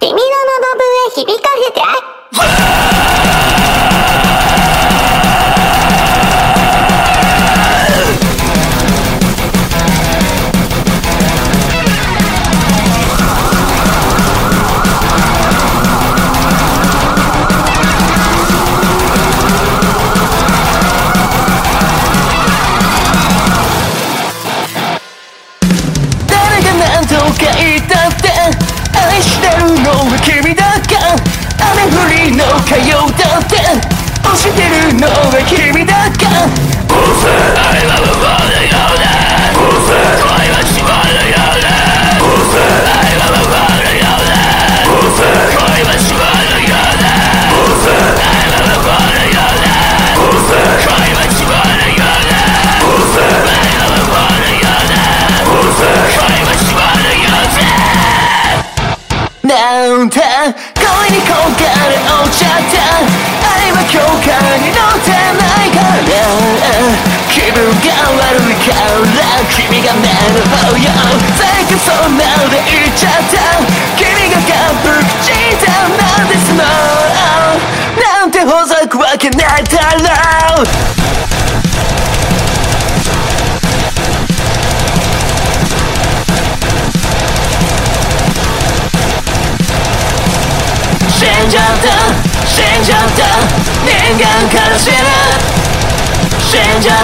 君の喉笛響かせて。の火曜だって押してるのは君だか。運転恋に焦がれ落ちちゃった愛は強化に乗ってないから気分が悪いから君が目の方よ。最近そんなで言っちゃった君がガブ口だなん。ですのなんてほざくわけないって死んじゃった死んじゃった人間から死ぬ死んじゃ